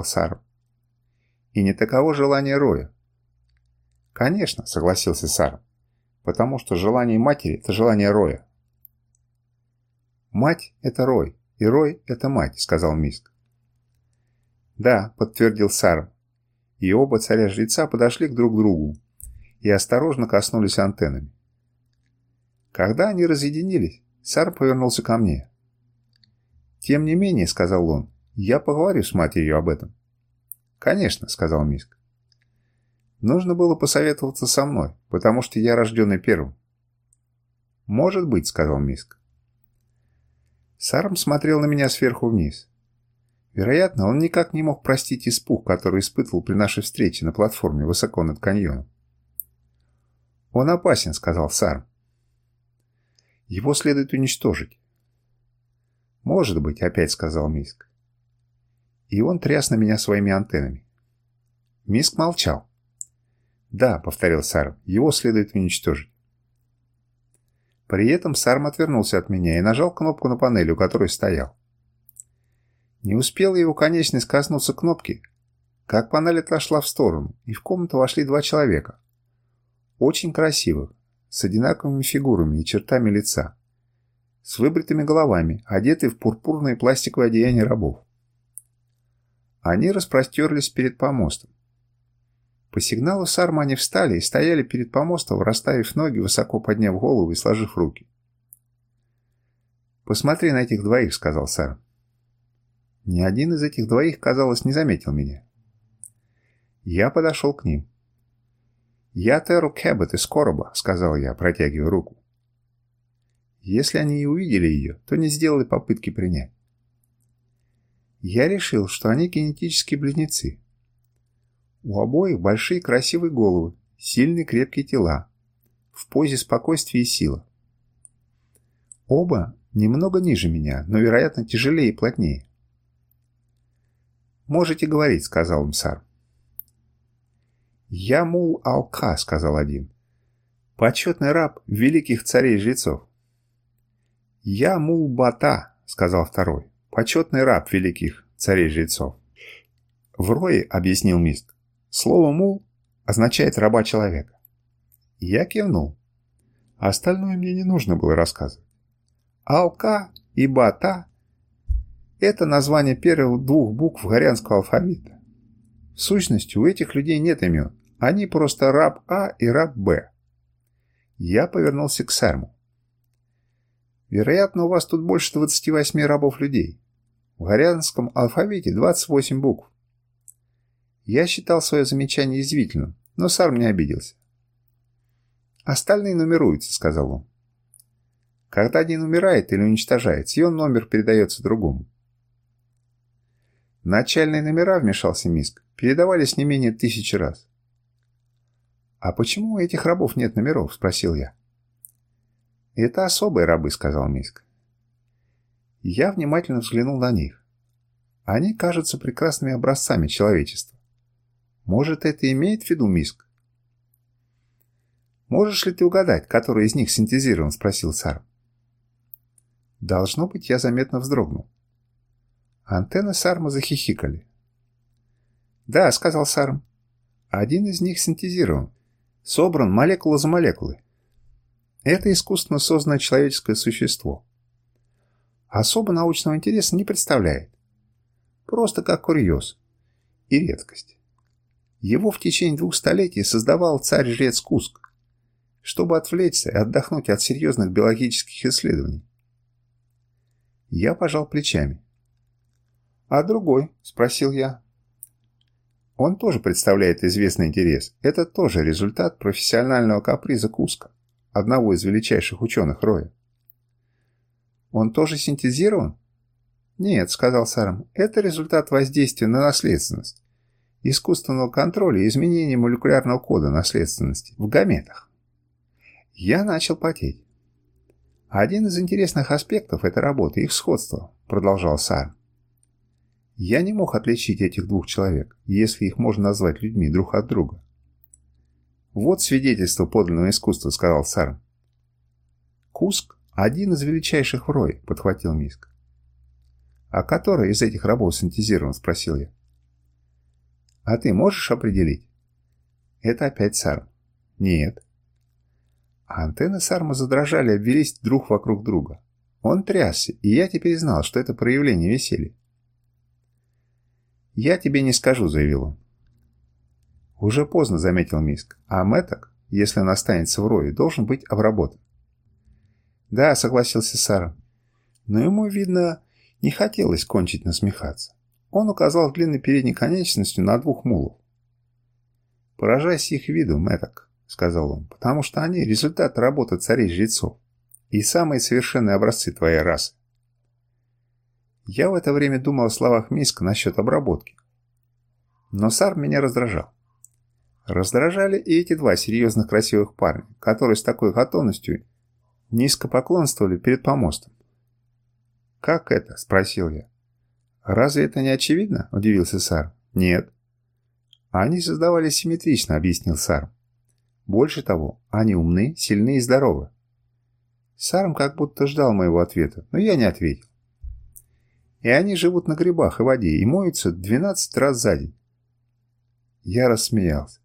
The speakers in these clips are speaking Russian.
сказал Сару. «И не таково желание Роя». «Конечно», — согласился Сару, «потому что желание матери — это желание Роя». «Мать — это Рой, и Рой — это мать», — сказал Миск. «Да», — подтвердил Сару, и оба царя-жреца подошли к друг другу и осторожно коснулись антеннами. Когда они разъединились, Сар повернулся ко мне. «Тем не менее», — сказал он, я поговорю с матерью об этом. Конечно, сказал Миск. Нужно было посоветоваться со мной, потому что я рожденный первым. Может быть, сказал Миск. Сарм смотрел на меня сверху вниз. Вероятно, он никак не мог простить испуг, который испытывал при нашей встрече на платформе высоко над каньоном. «Он опасен», — сказал Сарм. «Его следует уничтожить». «Может быть», — опять сказал Миск и он тряс на меня своими антеннами. Миск молчал. «Да», — повторил Сарм, — «его следует уничтожить». При этом Сарм отвернулся от меня и нажал кнопку на панели, у которой стоял. Не успел его конечность коснуться кнопки, как панель отошла в сторону, и в комнату вошли два человека. Очень красивых, с одинаковыми фигурами и чертами лица, с выбритыми головами, одетые в пурпурные пластиковые одеяния рабов. Они распростерлись перед помостом. По сигналу Сарма они встали и стояли перед помостом, расставив ноги, высоко подняв голову и сложив руки. «Посмотри на этих двоих», — сказал сарм. Ни один из этих двоих, казалось, не заметил меня. Я подошел к ним. «Я Терл Кэббет из короба», — сказал я, протягивая руку. Если они и увидели ее, то не сделали попытки принять. Я решил, что они генетические близнецы. У обоих большие красивые головы, сильные крепкие тела, в позе спокойствия и сила. Оба немного ниже меня, но, вероятно, тяжелее и плотнее. «Можете говорить», — сказал Мсар. «Я мул Алка», — сказал один. «Почетный раб великих царей-жрецов». «Я мул Бата», — сказал второй почетный раб великих царей-жрецов. В рое, объяснил Миск, слово «мул» означает «раба человека». Я кивнул. Остальное мне не нужно было рассказывать. Алка и Бата – это название первых двух букв горянского алфавита. В сущности, у этих людей нет имен. Они просто раб А и раб Б. Я повернулся к Сарму. Вероятно, у вас тут больше 28 рабов-людей. В горянском алфавите 28 букв. Я считал свое замечание извительным, но сам не обиделся. «Остальные нумеруются», — сказал он. «Когда один умирает или уничтожается, ее номер передается другому». Начальные номера, вмешался Миск, передавались не менее тысячи раз. «А почему у этих рабов нет номеров?» – спросил я. «Это особые рабы», — сказал Миск. Я внимательно взглянул на них. Они кажутся прекрасными образцами человечества. Может, это имеет в виду Миск? «Можешь ли ты угадать, который из них синтезирован?» — спросил Сар. Должно быть, я заметно вздрогнул. Антенны Сарма захихикали. «Да», — сказал Сарм. «Один из них синтезирован. Собран молекула за молекулой. Это искусственно созданное человеческое существо. Особо научного интереса не представляет. Просто как курьез и редкость. Его в течение двух столетий создавал царь-жрец Куск, чтобы отвлечься и отдохнуть от серьезных биологических исследований. Я пожал плечами. «А другой?» – спросил я. Он тоже представляет известный интерес. Это тоже результат профессионального каприза Куска одного из величайших ученых Роя. «Он тоже синтезирован?» «Нет», — сказал Сарам, — «это результат воздействия на наследственность, искусственного контроля и изменения молекулярного кода наследственности в гаметах». Я начал потеть. «Один из интересных аспектов этой работы — их сходство», — продолжал Сарам. Я не мог отличить этих двух человек, если их можно назвать людьми друг от друга. «Вот свидетельство подлинного искусства», — сказал Сарм. «Куск — один из величайших в рое», — подхватил Миск. «А который из этих рабов синтезирован?» — спросил я. «А ты можешь определить?» «Это опять Сарм. «Нет». «А антенны Сарма задрожали, обвелись друг вокруг друга. Он трясся, и я теперь знал, что это проявление веселья. «Я тебе не скажу», — заявил он. «Уже поздно», — заметил Миск. «А мэток, если он останется в рое, должен быть обработан». «Да», — согласился Сара. Но ему, видно, не хотелось кончить насмехаться. Он указал длинной передней конечностью на двух мулов. «Поражайся их виду, мэток», — сказал он, — «потому что они — результат работы царей-жрецов и самые совершенные образцы твоей расы». Я в это время думал о словах Миска насчет обработки. Но Сар меня раздражал. Раздражали и эти два серьезных красивых парня, которые с такой готовностью низко поклонствовали перед помостом. «Как это?» – спросил я. «Разве это не очевидно?» – удивился Сар. «Нет». «Они создавались симметрично», – объяснил Сар. «Больше того, они умны, сильны и здоровы». Сарм как будто ждал моего ответа, но я не ответил. «И они живут на грибах и воде и моются 12 раз за день». Я рассмеялся.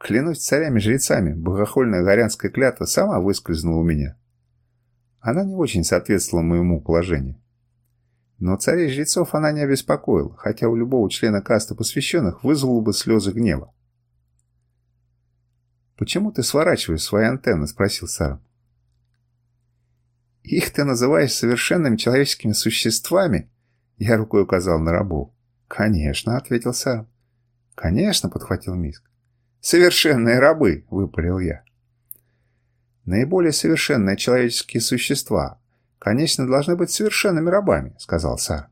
Клянусь царями-жрецами, богохульная горянская клятва сама выскользнула у меня. Она не очень соответствовала моему положению. Но царей-жрецов она не обеспокоила, хотя у любого члена каста посвященных вызвало бы слезы гнева. «Почему ты сворачиваешь свои антенны?» – спросил Сарам. «Их ты называешь совершенными человеческими существами?» – я рукой указал на рабов. «Конечно», – ответил Сарам. «Конечно», – подхватил Миск. «Совершенные рабы!» – выпалил я. «Наиболее совершенные человеческие существа, конечно, должны быть совершенными рабами», – сказал Сар.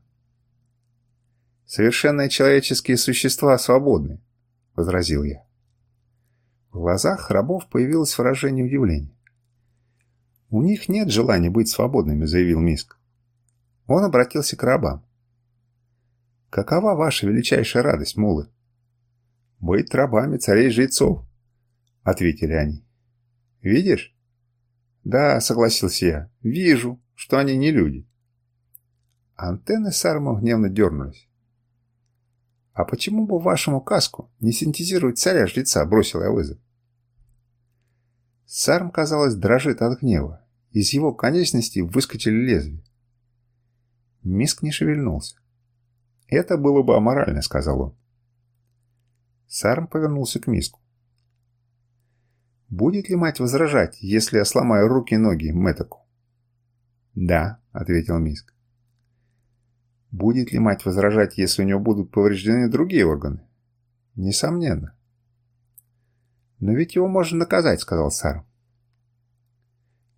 «Совершенные человеческие существа свободны», – возразил я. В глазах рабов появилось выражение удивления. «У них нет желания быть свободными», – заявил Миск. Он обратился к рабам. «Какова ваша величайшая радость, мулы?» быть рабами царей-жрецов», — ответили они. «Видишь?» «Да», — согласился я, — «вижу, что они не люди». Антенны Сарма гневно дернулись. «А почему бы вашему каску не синтезировать царя-жреца?» — бросил я вызов. Сарм, казалось, дрожит от гнева. Из его конечностей выскочили лезвия. Миск не шевельнулся. «Это было бы аморально», — сказал он. Сарм повернулся к миску. «Будет ли мать возражать, если я сломаю руки и ноги Мэтаку?» «Да», — ответил миск. «Будет ли мать возражать, если у него будут повреждены другие органы?» «Несомненно». «Но ведь его можно наказать», — сказал Сарм.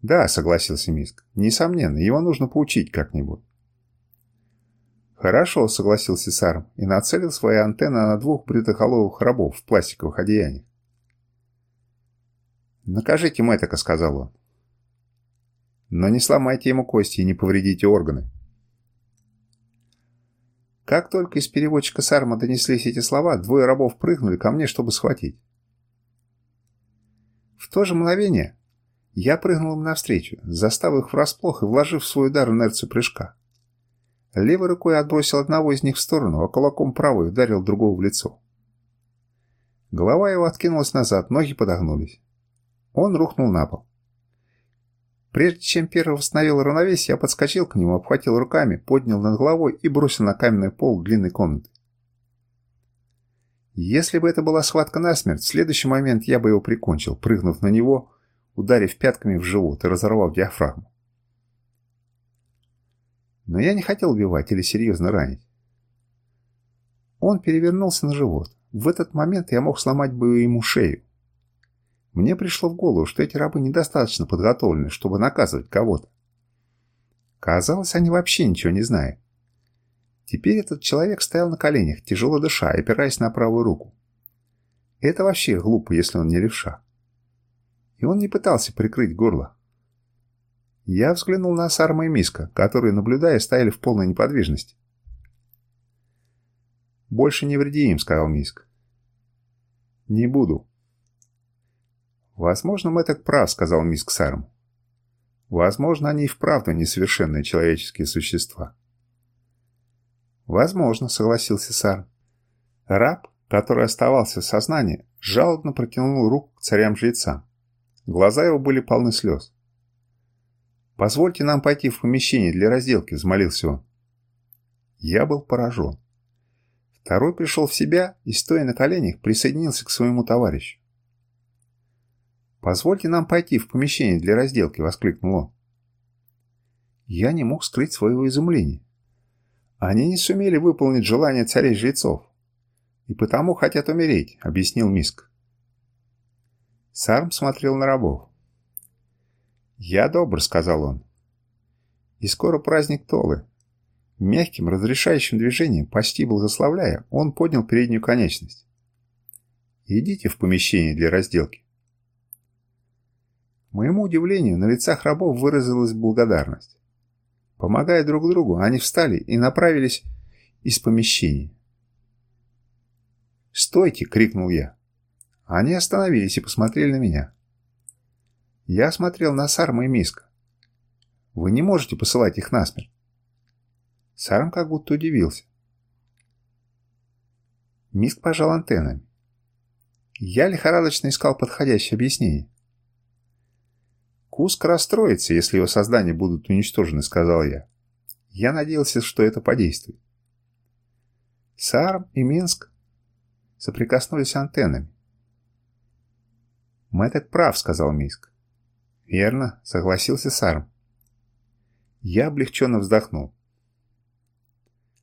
«Да», — согласился Миск. «Несомненно, его нужно поучить как-нибудь». «Хорошо», — согласился Сарм и нацелил свои антенны на двух бритоголовых рабов в пластиковых одеяниях. «Накажите Мэттека», — сказал он. «Но не сломайте ему кости и не повредите органы». Как только из переводчика Сарма донеслись эти слова, двое рабов прыгнули ко мне, чтобы схватить. В то же мгновение я прыгнул им навстречу, застав их врасплох и вложив в свой удар инерцию прыжка. Левой рукой отбросил одного из них в сторону, а кулаком правой ударил другого в лицо. Голова его откинулась назад, ноги подогнулись. Он рухнул на пол. Прежде чем первый восстановил равновесие, я подскочил к нему, обхватил руками, поднял над головой и бросил на каменный пол длинной комнаты. Если бы это была схватка насмерть, в следующий момент я бы его прикончил, прыгнув на него, ударив пятками в живот и разорвав диафрагму но я не хотел убивать или серьезно ранить. Он перевернулся на живот. В этот момент я мог сломать бы ему шею. Мне пришло в голову, что эти рабы недостаточно подготовлены, чтобы наказывать кого-то. Казалось, они вообще ничего не знают. Теперь этот человек стоял на коленях, тяжело дыша, опираясь на правую руку. Это вообще глупо, если он не левша. И он не пытался прикрыть горло. Я взглянул на Сарма и Миска, которые, наблюдая, стояли в полной неподвижности. «Больше не вреди им», — сказал Миск. «Не буду». «Возможно, мы так прав», — сказал Миск Сарм. «Возможно, они и вправду несовершенные человеческие существа». «Возможно», — согласился Сарм. Раб, который оставался в сознании, жалобно протянул руку к царям-жрецам. Глаза его были полны слез. «Позвольте нам пойти в помещение для разделки», — взмолился он. Я был поражен. Второй пришел в себя и, стоя на коленях, присоединился к своему товарищу. «Позвольте нам пойти в помещение для разделки», — воскликнул он. Я не мог скрыть своего изумления. «Они не сумели выполнить желание царей-жрецов, и потому хотят умереть», — объяснил Миск. Сарм смотрел на рабов. «Я добр», — сказал он. И скоро праздник Толы. Мягким, разрешающим движением, почти благословляя, он поднял переднюю конечность. «Идите в помещение для разделки». К моему удивлению, на лицах рабов выразилась благодарность. Помогая друг другу, они встали и направились из помещения. «Стойте!» — крикнул я. Они остановились и посмотрели на меня. Я смотрел на Сарма и Миска. Вы не можете посылать их насмерть. Сарм как будто удивился. Миск пожал антеннами. Я лихорадочно искал подходящее объяснение. «Куск расстроится, если его создания будут уничтожены», — сказал я. Я надеялся, что это подействует. Сарм и Минск соприкоснулись антеннами. «Мэтт прав», — сказал Миск. «Верно», — согласился Сарм. Я облегченно вздохнул.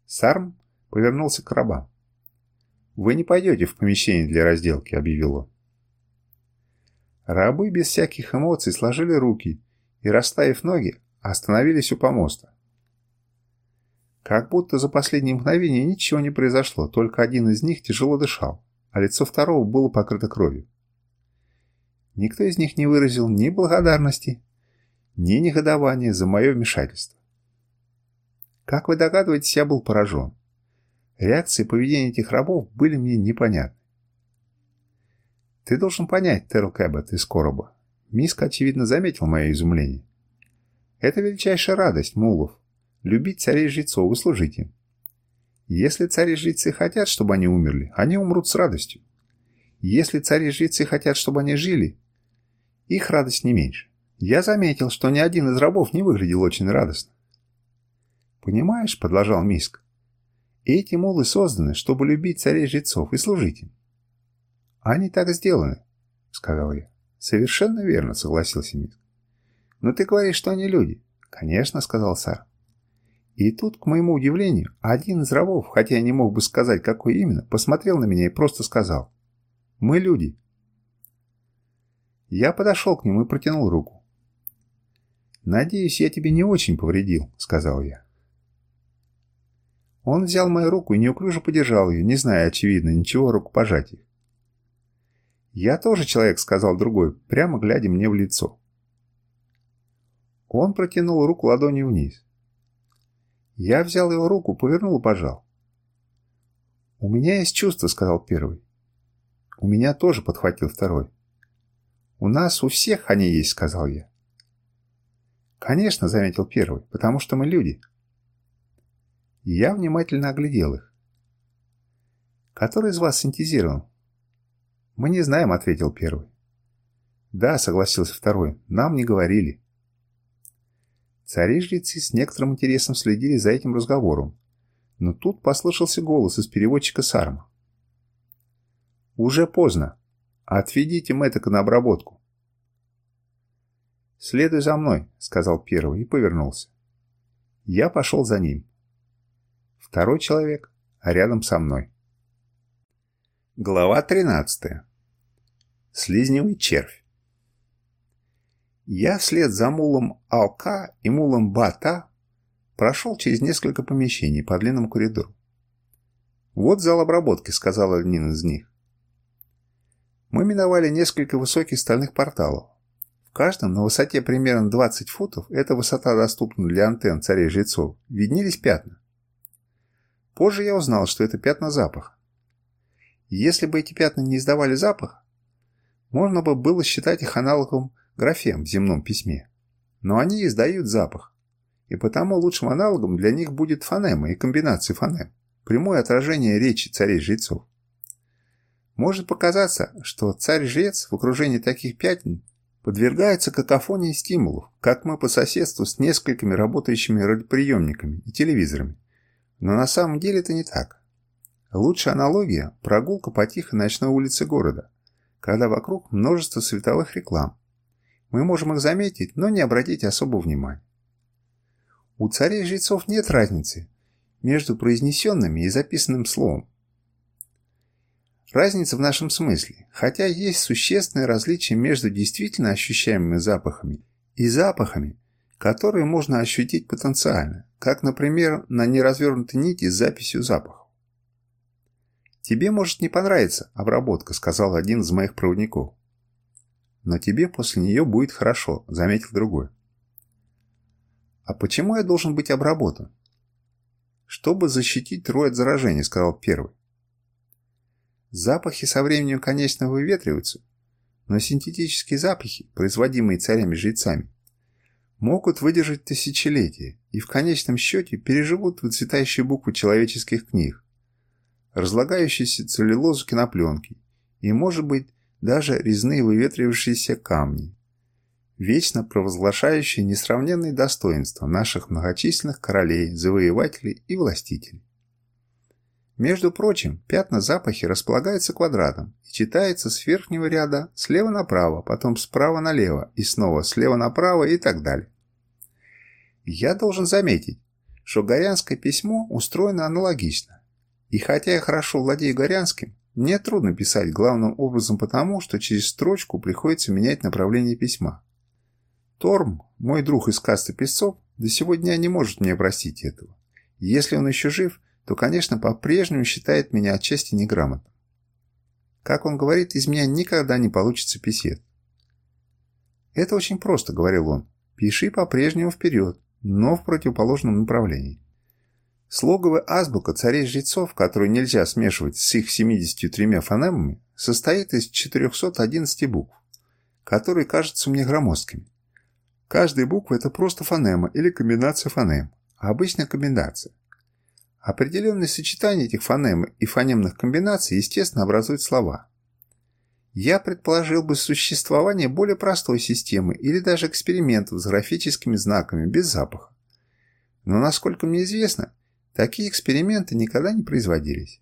Сарм повернулся к рабам. «Вы не пойдете в помещение для разделки», — объявил он. Рабы без всяких эмоций сложили руки и, расставив ноги, остановились у помоста. Как будто за последние мгновения ничего не произошло, только один из них тяжело дышал, а лицо второго было покрыто кровью. Никто из них не выразил ни благодарности, ни негодования за мое вмешательство. Как вы догадываетесь, я был поражен. Реакции поведения этих рабов были мне непонятны. «Ты должен понять, Терл Кэббет из короба». Миска, очевидно, заметил мое изумление. «Это величайшая радость, Мулов. Любить царей жрецов и служить им. Если цари жрецы хотят, чтобы они умерли, они умрут с радостью. Если цари жрецы хотят, чтобы они жили, их радость не меньше. Я заметил, что ни один из рабов не выглядел очень радостно. «Понимаешь», — продолжал Миск, — «эти мулы созданы, чтобы любить царей-жрецов и служить им». «Они так сделаны», — сказал я. «Совершенно верно», — согласился Миск. «Но ты говоришь, что они люди». «Конечно», — сказал Сара. И тут, к моему удивлению, один из рабов, хотя я не мог бы сказать, какой именно, посмотрел на меня и просто сказал. «Мы люди, я подошел к нему и протянул руку. «Надеюсь, я тебе не очень повредил», — сказал я. Он взял мою руку и неуклюже подержал ее, не зная, очевидно, ничего рукопожатий. «Я тоже человек», — сказал другой, прямо глядя мне в лицо. Он протянул руку ладонью вниз. Я взял его руку, повернул и пожал. «У меня есть чувство», — сказал первый. «У меня тоже», — подхватил второй. «У нас у всех они есть», — сказал я. «Конечно», — заметил первый, — «потому что мы люди». Я внимательно оглядел их. «Который из вас синтезирован?» «Мы не знаем», — ответил первый. «Да», — согласился второй, — «нам не говорили». Цари-жрецы с некоторым интересом следили за этим разговором, но тут послышался голос из переводчика Сарма. «Уже поздно. Отведите Мэттека на обработку. «Следуй за мной», — сказал первый и повернулся. Я пошел за ним. Второй человек рядом со мной. Глава 13. Слизневый червь. Я вслед за мулом Алка и мулом Бата прошел через несколько помещений по длинному коридору. «Вот зал обработки», — сказал один из них. Мы миновали несколько высоких стальных порталов. В каждом на высоте примерно 20 футов, эта высота доступна для антенн царей-жрецов, виднелись пятна. Позже я узнал, что это пятна запаха. Если бы эти пятна не издавали запах, можно бы было считать их аналогом графем в земном письме. Но они издают запах, и потому лучшим аналогом для них будет фонема и комбинации фонем, прямое отражение речи царей-жрецов. Может показаться, что царь-жрец в окружении таких пятен подвергается какофонии стимулов, как мы по соседству с несколькими работающими радиоприемниками и телевизорами. Но на самом деле это не так. Лучшая аналогия – прогулка по тихой ночной улице города, когда вокруг множество световых реклам. Мы можем их заметить, но не обратить особого внимания. У царей-жрецов нет разницы между произнесенными и записанным словом, Разница в нашем смысле, хотя есть существенное различие между действительно ощущаемыми запахами и запахами, которые можно ощутить потенциально, как, например, на неразвернутой нити с записью запахов. «Тебе может не понравиться обработка», — сказал один из моих проводников. «Но тебе после нее будет хорошо», — заметил другой. «А почему я должен быть обработан?» «Чтобы защитить трое от заражения», — сказал первый. Запахи со временем, конечно, выветриваются, но синтетические запахи, производимые царями-жрецами, могут выдержать тысячелетия и в конечном счете переживут выцветающие буквы человеческих книг, разлагающиеся целлюлозу кинопленки и, может быть, даже резные выветрившиеся камни, вечно провозглашающие несравненные достоинства наших многочисленных королей, завоевателей и властителей. Между прочим, пятна запахи располагаются квадратом и читается с верхнего ряда слева направо, потом справа налево и снова слева направо и так далее. Я должен заметить, что горянское письмо устроено аналогично. И хотя я хорошо владею горянским, мне трудно писать главным образом потому, что через строчку приходится менять направление письма. Торм, мой друг из касты песцов, до сегодня не может мне простить этого. Если он еще жив – то, конечно, по-прежнему считает меня отчасти неграмотным. Как он говорит, из меня никогда не получится писет. «Это очень просто», — говорил он. «Пиши по-прежнему вперед, но в противоположном направлении». Слоговая азбука царей-жрецов, которую нельзя смешивать с их 73 фонемами, состоит из 411 букв, которые кажутся мне громоздкими. Каждая буква – это просто фонема или комбинация фонем, а обычно комбинация. Определенные сочетания этих фонем и фонемных комбинаций, естественно, образуют слова. Я предположил бы существование более простой системы или даже экспериментов с графическими знаками без запаха. Но, насколько мне известно, такие эксперименты никогда не производились.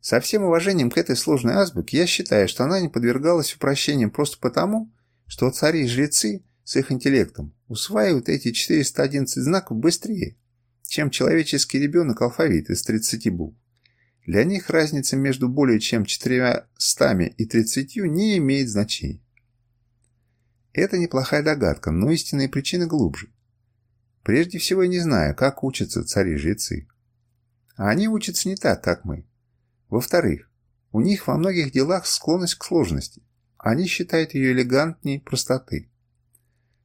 Со всем уважением к этой сложной азбуке я считаю, что она не подвергалась упрощениям просто потому, что цари-жрецы с их интеллектом усваивают эти 411 знаков быстрее, чем человеческий ребенок алфавит из 30 букв. Для них разница между более чем 400 и 30 не имеет значения. Это неплохая догадка, но истинные причины глубже. Прежде всего, я не знаю, как учатся цари-жрецы. А они учатся не так, как мы. Во-вторых, у них во многих делах склонность к сложности. Они считают ее элегантней простоты.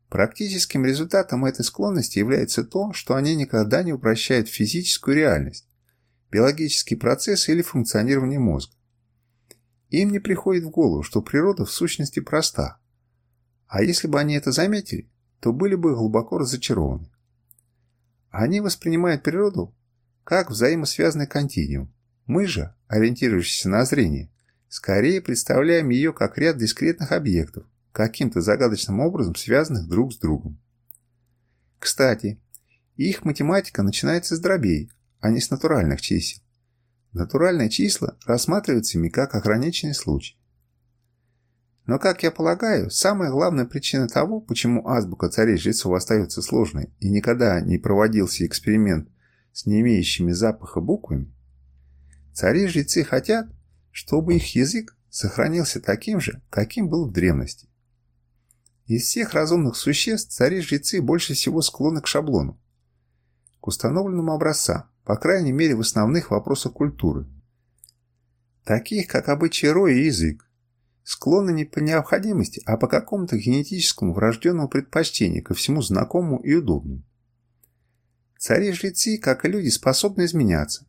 Практическим результатом этой склонности является то, что они никогда не упрощают физическую реальность, биологический процесс или функционирование мозга. Им не приходит в голову, что природа в сущности проста. А если бы они это заметили, то были бы глубоко разочарованы. Они воспринимают природу как взаимосвязанный континуум. Мы же, ориентирующиеся на зрение, скорее представляем ее как ряд дискретных объектов, каким-то загадочным образом связанных друг с другом. Кстати, их математика начинается с дробей, а не с натуральных чисел. Натуральные числа рассматриваются ими как ограниченный случай. Но, как я полагаю, самая главная причина того, почему азбука царей-жрецов остается сложной и никогда не проводился эксперимент с не имеющими запаха буквами, цари-жрецы хотят, чтобы их язык сохранился таким же, каким был в древности. Из всех разумных существ цари-жрецы больше всего склонны к шаблону. К установленному образца, по крайней мере в основных вопросах культуры. Таких, как обычай роя и язык. Склонны не по необходимости, а по какому-то генетическому врожденному предпочтению ко всему знакомому и удобному. Цари-жрецы, как и люди, способны изменяться,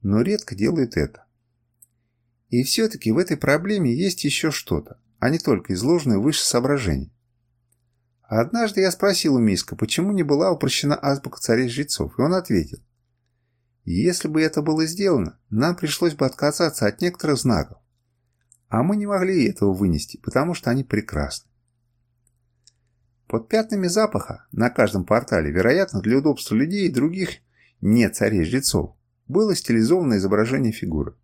но редко делают это. И все-таки в этой проблеме есть еще что-то, а не только изложенное выше соображений. Однажды я спросил у Миска, почему не была упрощена азбука царей жрецов, и он ответил. Если бы это было сделано, нам пришлось бы отказаться от некоторых знаков. А мы не могли этого вынести, потому что они прекрасны. Под пятнами запаха на каждом портале, вероятно, для удобства людей и других не царей-жрецов, было стилизовано изображение фигуры.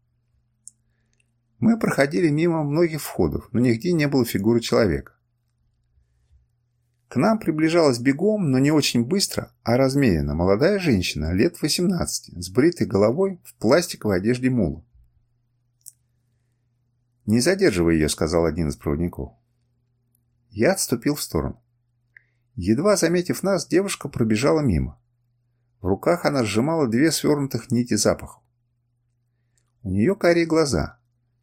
Мы проходили мимо многих входов, но нигде не было фигуры человека. К нам приближалась бегом, но не очень быстро, а размеренно молодая женщина лет 18 с бритой головой в пластиковой одежде мула. «Не задерживай ее», — сказал один из проводников. Я отступил в сторону. Едва заметив нас, девушка пробежала мимо. В руках она сжимала две свернутых нити запахов. У нее карие глаза.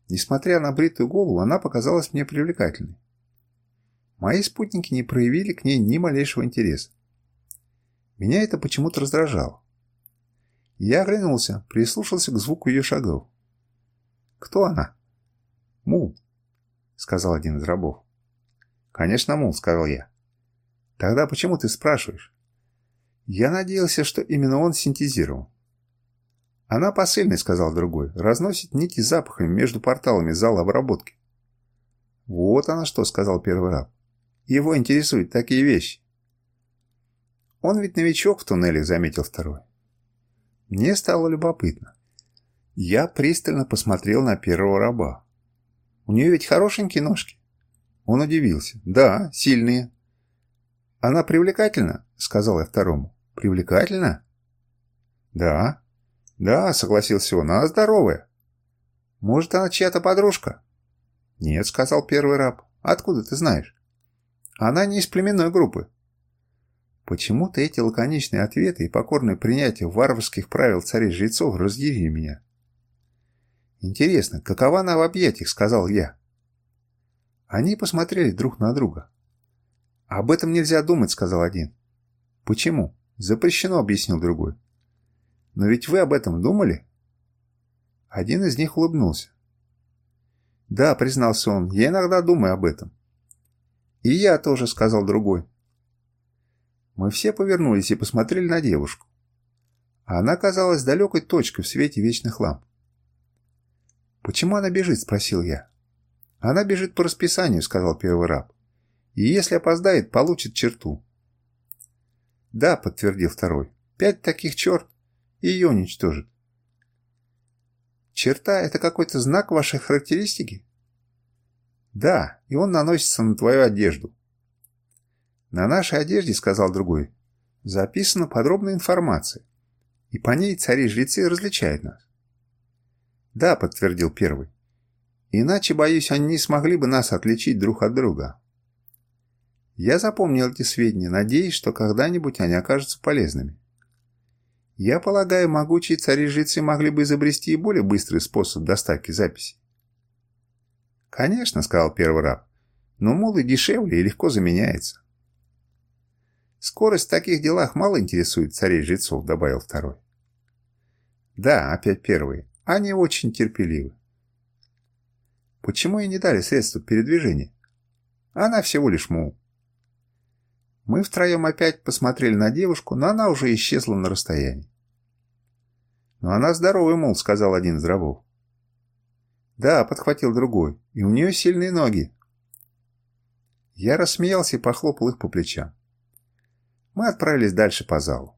Несмотря на бритую голову, она показалась мне привлекательной мои спутники не проявили к ней ни малейшего интереса. Меня это почему-то раздражало. Я оглянулся, прислушался к звуку ее шагов. «Кто она?» «Мул», — сказал один из рабов. «Конечно, Мул», — сказал я. «Тогда почему ты спрашиваешь?» Я надеялся, что именно он синтезировал. «Она посыльной», — сказал другой, — «разносит нити запахами между порталами зала обработки». «Вот она что», — сказал первый раб. Его интересуют такие вещи. Он ведь новичок в туннеле, заметил второй. Мне стало любопытно. Я пристально посмотрел на первого раба. У нее ведь хорошенькие ножки. Он удивился. Да, сильные. Она привлекательна, сказал я второму. Привлекательна? Да. Да, согласился он, она здоровая. Может, она чья-то подружка? Нет, сказал первый раб. Откуда ты знаешь? Она не из племенной группы. Почему-то эти лаконичные ответы и покорное принятие варварских правил царей-жрецов разъярили меня. «Интересно, какова она в объятиях?» — сказал я. Они посмотрели друг на друга. «Об этом нельзя думать», — сказал один. «Почему?» «Запрещено», — объяснил другой. «Но ведь вы об этом думали?» Один из них улыбнулся. «Да», — признался он, — «я иногда думаю об этом. «И я тоже», — сказал другой. Мы все повернулись и посмотрели на девушку. Она казалась далекой точкой в свете вечных ламп. «Почему она бежит?» — спросил я. «Она бежит по расписанию», — сказал первый раб. «И если опоздает, получит черту». «Да», — подтвердил второй. «Пять таких черт, и ее уничтожит». «Черта — это какой-то знак вашей характеристики?» «Да, и он наносится на твою одежду». «На нашей одежде», — сказал другой, — «записана подробная информация, и по ней цари-жрецы различают нас». «Да», — подтвердил первый. «Иначе, боюсь, они не смогли бы нас отличить друг от друга». Я запомнил эти сведения, надеясь, что когда-нибудь они окажутся полезными. Я полагаю, могучие цари-жрецы могли бы изобрести и более быстрый способ доставки записи. «Конечно», — сказал первый раб, — «но мулы дешевле и легко заменяются. «Скорость в таких делах мало интересует царей жрецов», — добавил второй. «Да, опять первые. Они очень терпеливы». «Почему ей не дали средства передвижения?» «Она всего лишь мул». Мы втроем опять посмотрели на девушку, но она уже исчезла на расстоянии. «Но она здоровый мул», — сказал один из рабов. «Да», — подхватил другой, — «и у нее сильные ноги». Я рассмеялся и похлопал их по плечам. Мы отправились дальше по залу.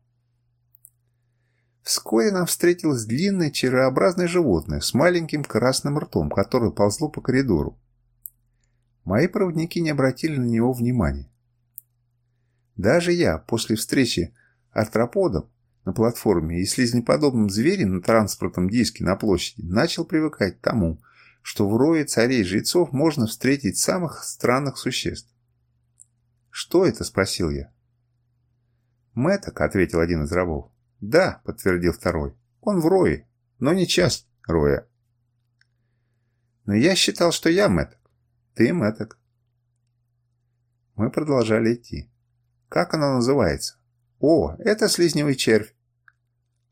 Вскоре нам встретилось длинное черообразное животное с маленьким красным ртом, которое ползло по коридору. Мои проводники не обратили на него внимания. Даже я после встречи артроподом на платформе и слизнеподобным зверем на транспортном диске на площади начал привыкать к тому, что в рое царей-жрецов можно встретить самых странных существ. «Что это?» – спросил я. «Мэток», – ответил один из рабов. «Да», – подтвердил второй. «Он в рое, но не часть роя». «Но я считал, что я мэток. Ты мэток». Мы продолжали идти. «Как оно называется?» «О, это слизневый червь!»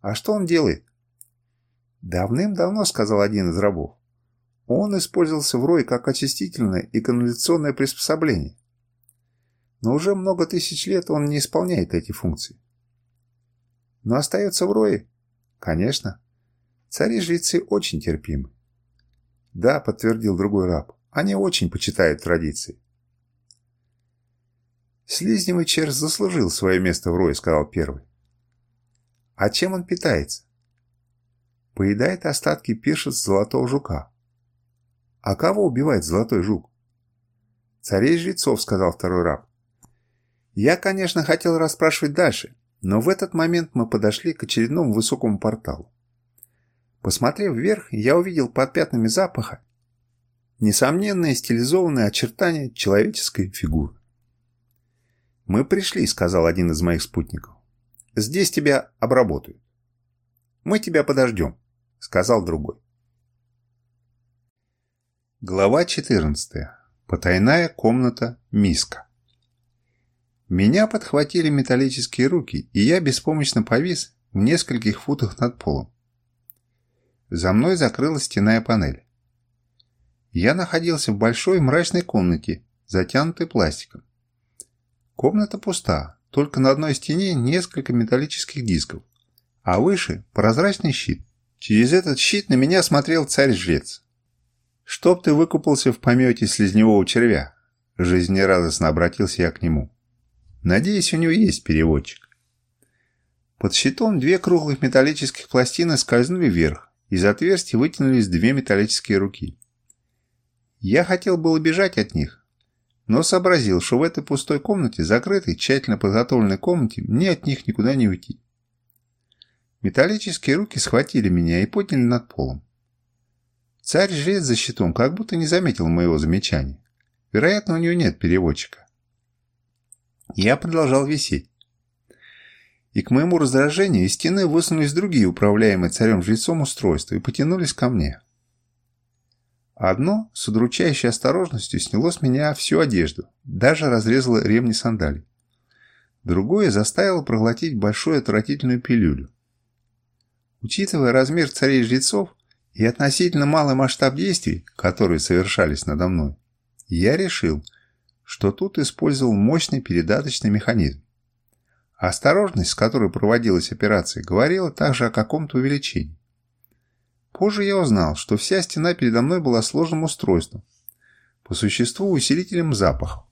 «А что он делает?» «Давным-давно», — сказал один из рабов, он использовался в рой как очистительное и канализационное приспособление. Но уже много тысяч лет он не исполняет эти функции. Но остается в рое? Конечно. Цари-жрецы очень терпимы. Да, подтвердил другой раб, они очень почитают традиции. Слизневый червь заслужил свое место в рое, сказал первый. А чем он питается? Поедает остатки пиршеств золотого жука. «А кого убивает золотой жук?» «Царей жрецов», — сказал второй раб. «Я, конечно, хотел расспрашивать дальше, но в этот момент мы подошли к очередному высокому порталу. Посмотрев вверх, я увидел под пятнами запаха несомненные стилизованные очертания человеческой фигуры. «Мы пришли», — сказал один из моих спутников. «Здесь тебя обработают». «Мы тебя подождем», — сказал другой. Глава 14. Потайная комната Миска. Меня подхватили металлические руки, и я беспомощно повис в нескольких футах над полом. За мной закрылась стенная панель. Я находился в большой мрачной комнате, затянутой пластиком. Комната пуста, только на одной стене несколько металлических дисков, а выше прозрачный щит. Через этот щит на меня смотрел царь-жрец. «Чтоб ты выкупался в помете слезневого червя!» Жизнерадостно обратился я к нему. «Надеюсь, у него есть переводчик». Под щитом две круглых металлических пластины скользнули вверх. Из отверстий вытянулись две металлические руки. Я хотел было бежать от них, но сообразил, что в этой пустой комнате, закрытой, тщательно подготовленной комнате, мне от них никуда не уйти. Металлические руки схватили меня и подняли над полом. Царь жрец за щитом как будто не заметил моего замечания. Вероятно, у него нет переводчика. Я продолжал висеть. И к моему раздражению из стены высунулись другие управляемые царем-жрецом устройства и потянулись ко мне. Одно с удручающей осторожностью сняло с меня всю одежду, даже разрезало ремни сандалий. Другое заставило проглотить большую отвратительную пилюлю. Учитывая размер царей-жрецов, и относительно малый масштаб действий, которые совершались надо мной, я решил, что тут использовал мощный передаточный механизм. Осторожность, с которой проводилась операция, говорила также о каком-то увеличении. Позже я узнал, что вся стена передо мной была сложным устройством, по существу усилителем запахов.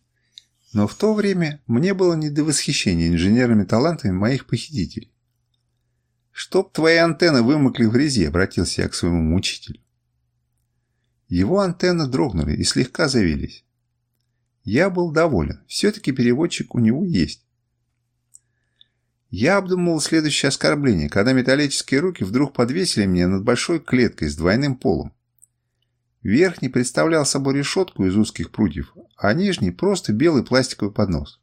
Но в то время мне было не до восхищения инженерными талантами моих похитителей. «Чтоб твои антенны вымокли в грязи», — обратился я к своему мучителю. Его антенны дрогнули и слегка завелись. Я был доволен. Все-таки переводчик у него есть. Я обдумывал следующее оскорбление, когда металлические руки вдруг подвесили меня над большой клеткой с двойным полом. Верхний представлял собой решетку из узких прутьев, а нижний – просто белый пластиковый поднос.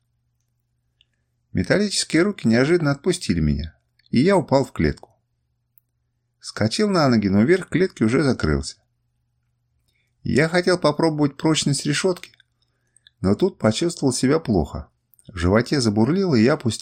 Металлические руки неожиданно отпустили меня, и я упал в клетку. Скочил на ноги, но верх клетки уже закрылся. Я хотел попробовать прочность решетки, но тут почувствовал себя плохо. В животе забурлило, и я опустил